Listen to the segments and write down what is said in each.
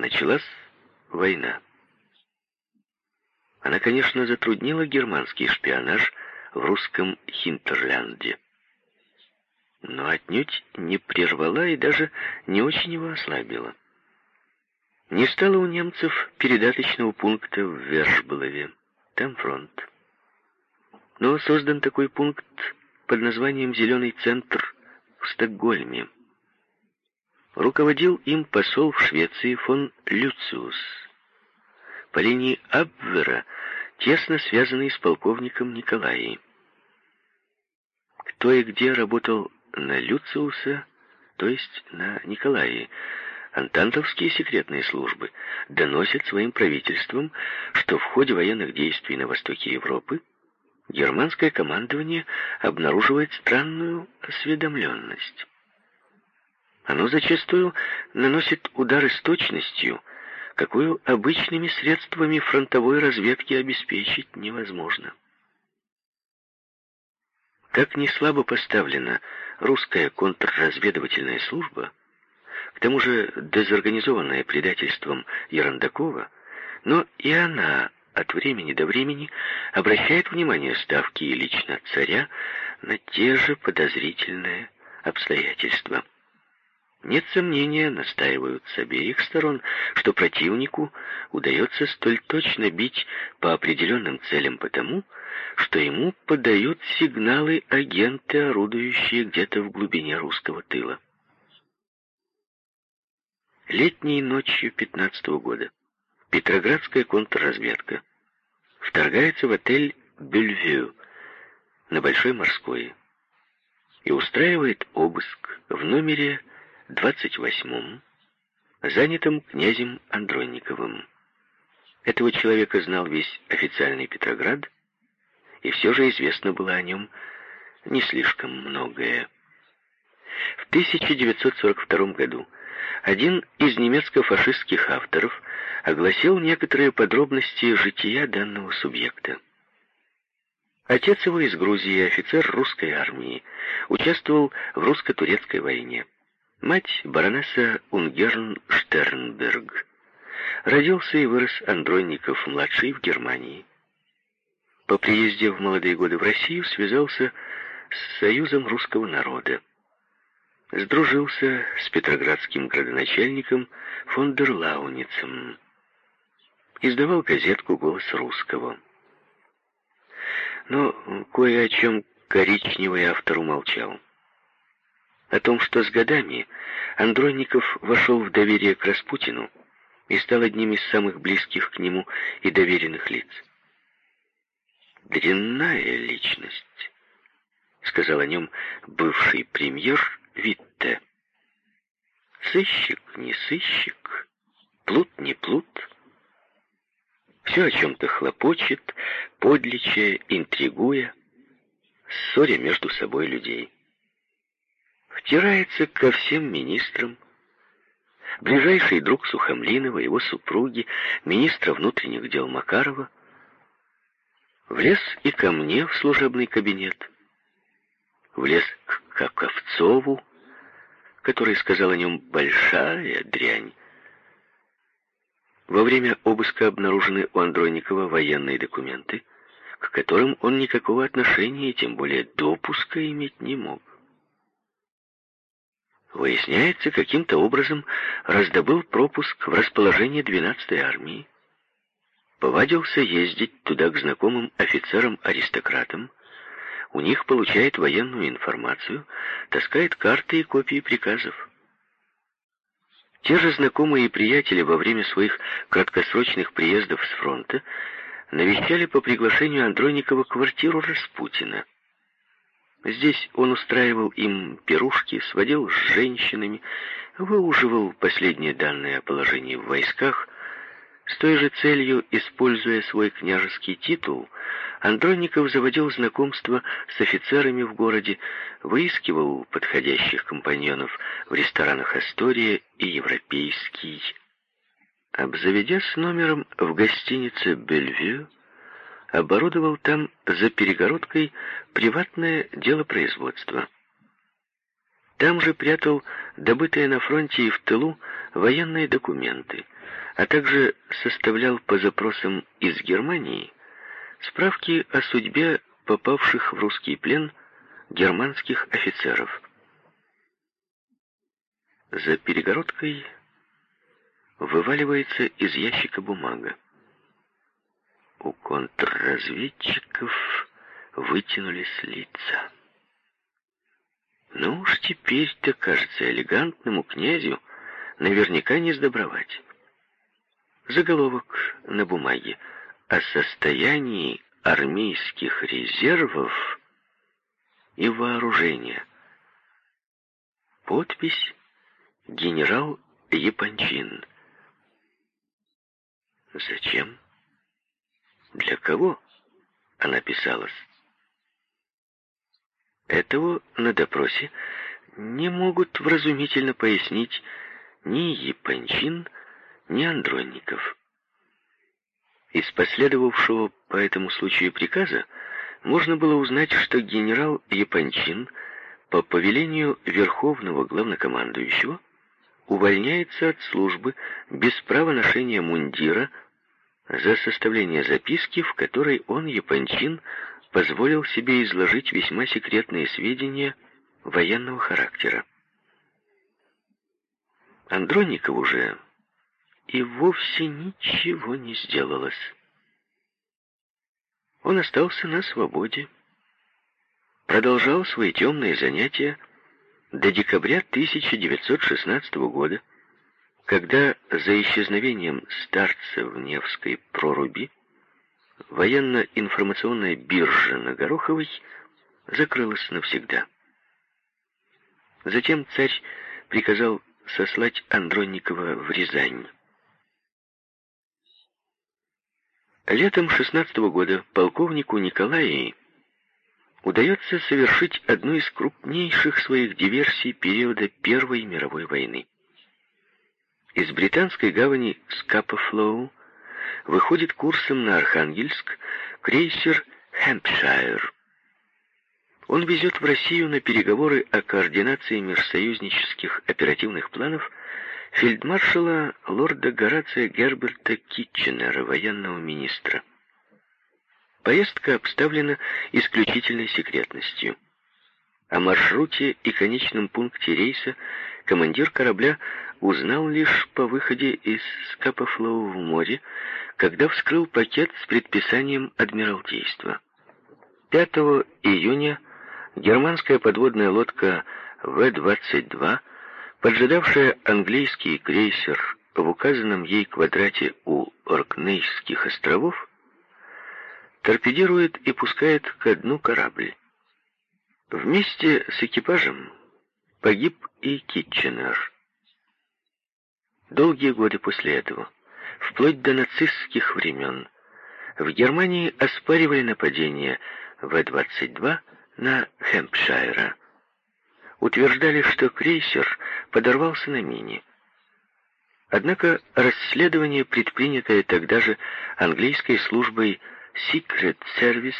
началась война. Она, конечно, затруднила германский шпионаж в русском Хинтерлянде, но отнюдь не прервала и даже не очень его ослабила. Не стало у немцев передаточного пункта в Вершболове, там фронт. Но создан такой пункт под названием «Зеленый центр» в Стокгольме. Руководил им посол в Швеции фон Люциус. По линии Абвера, тесно связанный с полковником Николаей. Кто и где работал на Люциуса, то есть на Николае, антантовские секретные службы доносят своим правительствам, что в ходе военных действий на востоке Европы германское командование обнаруживает странную осведомленность. Оно зачастую наносит удары с точностью, какую обычными средствами фронтовой разведки обеспечить невозможно. Как не слабо поставлена русская контрразведывательная служба, к тому же дезорганизованная предательством Ерандакова, но и она от времени до времени обращает внимание Ставки и лично царя на те же подозрительные обстоятельства. Нет сомнения, настаивают с обеих сторон, что противнику удается столь точно бить по определенным целям потому, что ему подают сигналы агенты, орудующие где-то в глубине русского тыла. Летней ночью 15 -го года Петроградская контрразведка вторгается в отель «Бельвью» на Большой Морской и устраивает обыск в номере 28-м, занятом князем Андронниковым. Этого человека знал весь официальный Петроград, и все же известно было о нем не слишком многое. В 1942 году один из немецко-фашистских авторов огласил некоторые подробности жития данного субъекта. Отец его из Грузии, офицер русской армии, участвовал в русско-турецкой войне. Мать баронесса Унгерн Штернберг. Родился и вырос Андронников-младший в Германии. По приезде в молодые годы в Россию связался с Союзом русского народа сдружился с петроградским градоначальником фон дер Лауницем. Издавал газетку «Голос русского». Но кое о чем коричневый автор умолчал. О том, что с годами Андронников вошел в доверие к Распутину и стал одним из самых близких к нему и доверенных лиц. «Дрянная личность», — сказал о нем бывший премьер Витте. Сыщик, не сыщик, плут, не плут. Все о чем-то хлопочет, подличая, интригуя, ссоря между собой людей. Втирается ко всем министрам, ближайший друг Сухомлинова, его супруги, министра внутренних дел Макарова, влез и ко мне в служебный кабинет, влез к Каковцову, который сказал о нем «большая дрянь». Во время обыска обнаружены у Андроникова военные документы, к которым он никакого отношения и тем более допуска иметь не мог. Выясняется, каким-то образом раздобыл пропуск в расположение 12-й армии, повадился ездить туда к знакомым офицерам-аристократам, у них получает военную информацию, таскает карты и копии приказов. Те же знакомые и приятели во время своих краткосрочных приездов с фронта навещали по приглашению Андроникова квартиру Распутина. Здесь он устраивал им пирушки, сводил с женщинами, выуживал последние данные о положении в войсках, с той же целью, используя свой княжеский титул, Андронников заводил знакомства с офицерами в городе, выискивал подходящих компаньонов в ресторанах «Астория» и «Европейский». Обзаведясь номером в гостинице «Бельвью», оборудовал там за перегородкой приватное дело производства. Там же прятал добытое на фронте и в тылу военные документы, а также составлял по запросам из Германии справки о судьбе попавших в русский плен германских офицеров. За перегородкой вываливается из ящика бумага. У контрразведчиков вытянулись лица. Ну уж теперь-то, кажется, элегантному князю наверняка не сдобровать. Заголовок на бумаге о состоянии армейских резервов и вооружения. Подпись «Генерал Япончин». Зачем? Для кого она писалась? Этого на допросе не могут вразумительно пояснить ни Япончин, ни Андронников. Из последовавшего по этому случаю приказа можно было узнать, что генерал Япончин по повелению Верховного Главнокомандующего увольняется от службы без права ношения мундира за составление записки, в которой он, Япончин, позволил себе изложить весьма секретные сведения военного характера. Андроникову уже и вовсе ничего не сделалось. Он остался на свободе, продолжал свои темные занятия до декабря 1916 года, когда за исчезновением старца в Невской проруби военно-информационная биржа на Гороховой закрылась навсегда. Затем царь приказал сослать Андронникова в Рязань. Летом 16 -го года полковнику Николаеву удается совершить одну из крупнейших своих диверсий периода Первой мировой войны. Из британской гавани Скапофлоу выходит курсом на Архангельск крейсер «Хэмпшайр». Он везет в Россию на переговоры о координации межсоюзнических оперативных планов фельдмаршала лорда Горация Герберта Китченера, военного министра. Поездка обставлена исключительной секретностью. О маршруте и конечном пункте рейса командир корабля узнал лишь по выходе из Скапофлоу в море, когда вскрыл пакет с предписанием Адмиралтейства. 5 июня германская подводная лодка В-22, поджидавшая английский крейсер в указанном ей квадрате у Оркнейских островов, торпедирует и пускает ко дну корабль. Вместе с экипажем погиб и Китченер. Долгие годы после этого, вплоть до нацистских времен, в Германии оспаривали нападение В-22 на Хэмпшайра. Утверждали, что крейсер подорвался на мине. Однако расследование, предпринятое тогда же английской службой Secret Service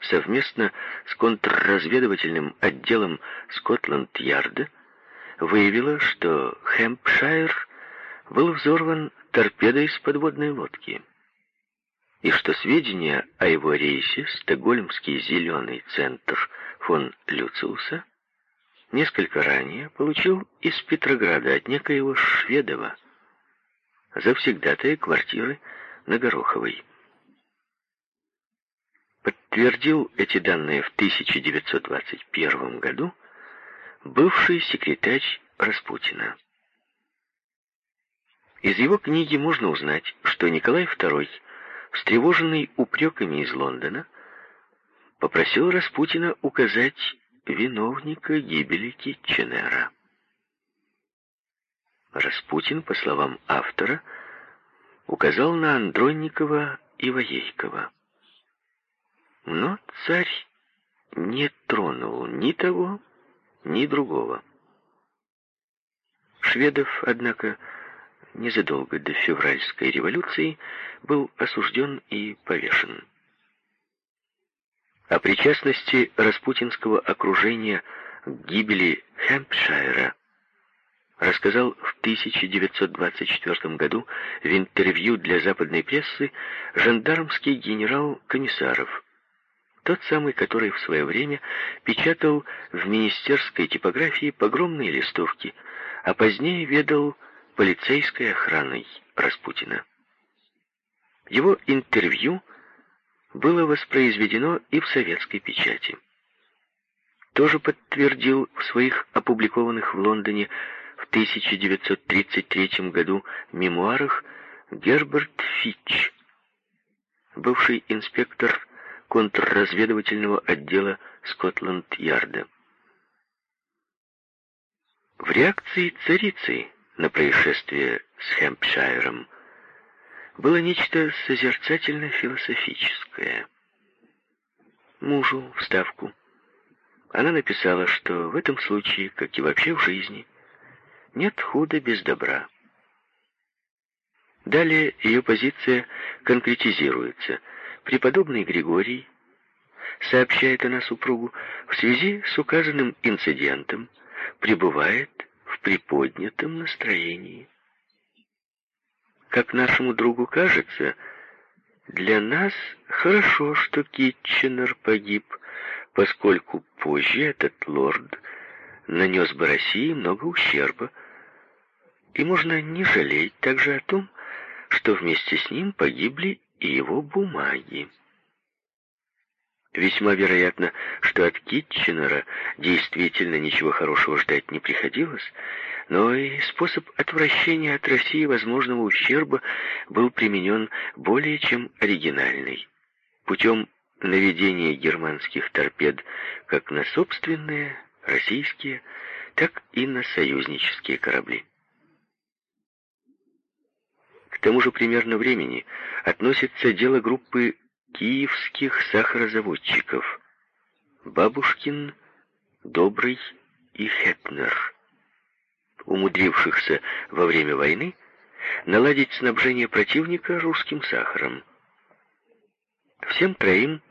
совместно с контрразведывательным отделом Скотланд-Ярда выявило, что Хэмпшайр был взорван торпедой с подводной лодки, и что сведения о его рейсе Стокгольмский зеленый центр фон Люциуса несколько ранее получил из Петрограда от некоего Шведова, завсегдатая квартиры на Гороховой подтвердил эти данные в 1921 году бывший секретарь Распутина. Из его книги можно узнать, что Николай II, встревоженный упреками из Лондона, попросил Распутина указать виновника гибели Китченера. Распутин, по словам автора, указал на Андронникова и Воейкова. Но царь не тронул ни того, ни другого. Шведов, однако, незадолго до февральской революции был осужден и повешен. О причастности распутинского окружения к гибели Хэмпшайра рассказал в 1924 году в интервью для западной прессы жандармский генерал Комиссаров, тот самый, который в свое время печатал в министерской типографии погромные листовки, а позднее ведал полицейской охраной Распутина. Его интервью было воспроизведено и в советской печати. Тоже подтвердил в своих опубликованных в Лондоне в 1933 году мемуарах Герберт Фитч, бывший инспектор контрразведывательного отдела Скотланд-Ярда. В реакции царицы на происшествие с Хэмпшайром было нечто созерцательно-философическое. Мужу вставку она написала, что в этом случае, как и вообще в жизни, нет худа без добра. Далее ее позиция конкретизируется. Преподобный Григорий, сообщает она супругу, в связи с указанным инцидентом пребывает в приподнятом настроении. Как нашему другу кажется, для нас хорошо, что Китченер погиб, поскольку позже этот лорд нанес бы России много ущерба, и можно не жалеть также о том, что вместе с ним погибли и его бумаги. Весьма вероятно, что от Китченера действительно ничего хорошего ждать не приходилось, но и способ отвращения от России возможного ущерба был применен более чем оригинальный. Путем наведения германских торпед как на собственные российские, так и на союзнические корабли. К тому же примерно времени относится дело группы киевских сахарозаводчиков Бабушкин, Добрый и Хетнер, умудрившихся во время войны наладить снабжение противника русским сахаром. Всем троим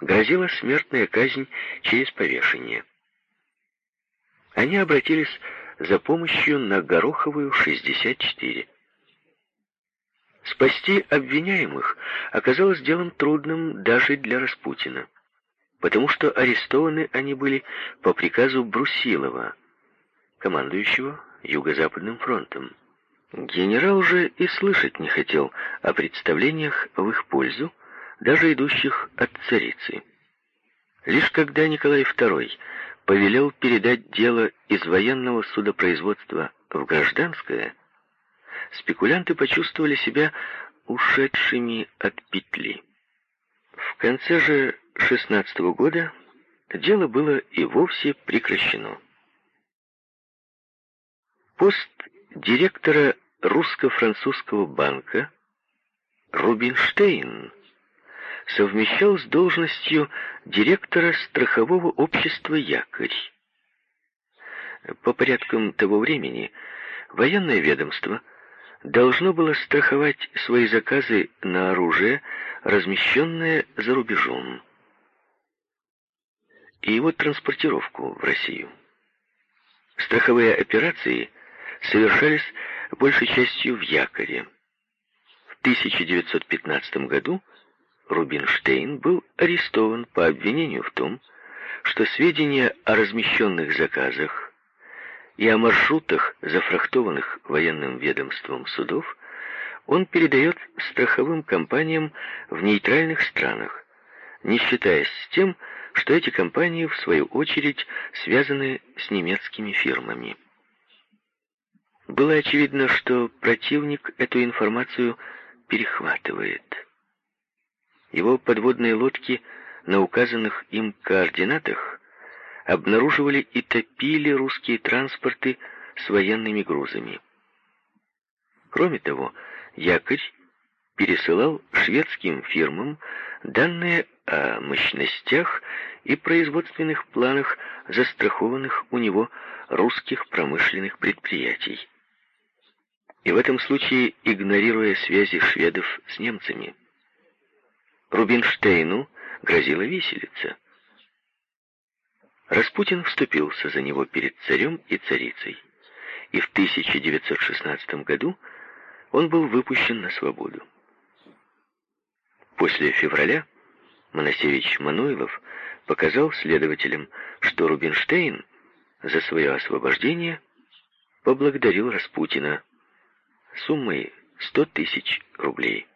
грозила смертная казнь через повешение. Они обратились за помощью на Гороховую 64. Спасти обвиняемых оказалось делом трудным даже для Распутина, потому что арестованы они были по приказу Брусилова, командующего Юго-Западным фронтом. Генерал же и слышать не хотел о представлениях в их пользу, даже идущих от царицы. Лишь когда Николай II повелел передать дело из военного судопроизводства в гражданское, спекулянты почувствовали себя ушедшими от петли. В конце же 16 -го года дело было и вовсе прекращено. Пост директора русско-французского банка Рубинштейн совмещал с должностью директора страхового общества «Якорь». По порядкам того времени военное ведомство – должно было страховать свои заказы на оружие, размещенное за рубежом, и его транспортировку в Россию. Страховые операции совершались большей частью в якоре. В 1915 году Рубинштейн был арестован по обвинению в том, что сведения о размещенных заказах и о маршрутах, зафрахтованных военным ведомством судов, он передает страховым компаниям в нейтральных странах, не считаясь с тем, что эти компании, в свою очередь, связаны с немецкими фирмами. Было очевидно, что противник эту информацию перехватывает. Его подводные лодки на указанных им координатах обнаруживали и топили русские транспорты с военными грузами. Кроме того, якорь пересылал шведским фирмам данные о мощностях и производственных планах застрахованных у него русских промышленных предприятий. И в этом случае игнорируя связи шведов с немцами. Рубинштейну грозила виселица – Распутин вступился за него перед царем и царицей и в 1916 году он был выпущен на свободу. После февраля Моносевич Мануилов показал следователям, что Рубинштейн за свое освобождение поблагодарил Распутина суммой 100 тысяч рублей.